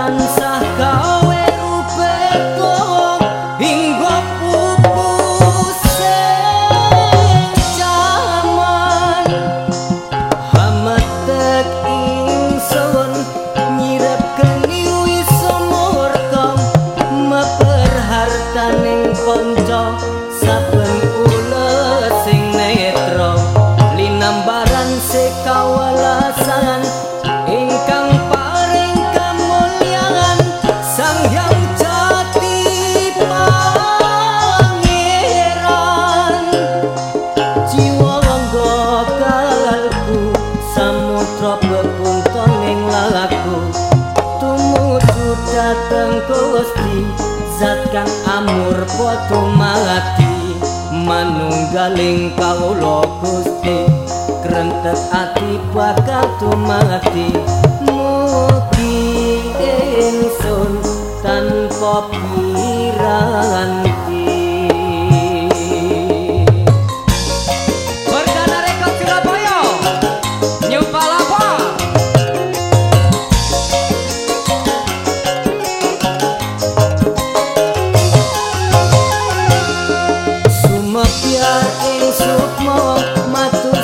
dan sah kau amur padha mati manunggaling kawula Gusti. Krentek ati bakal tumati mugi ingsun tanpa piranti Santa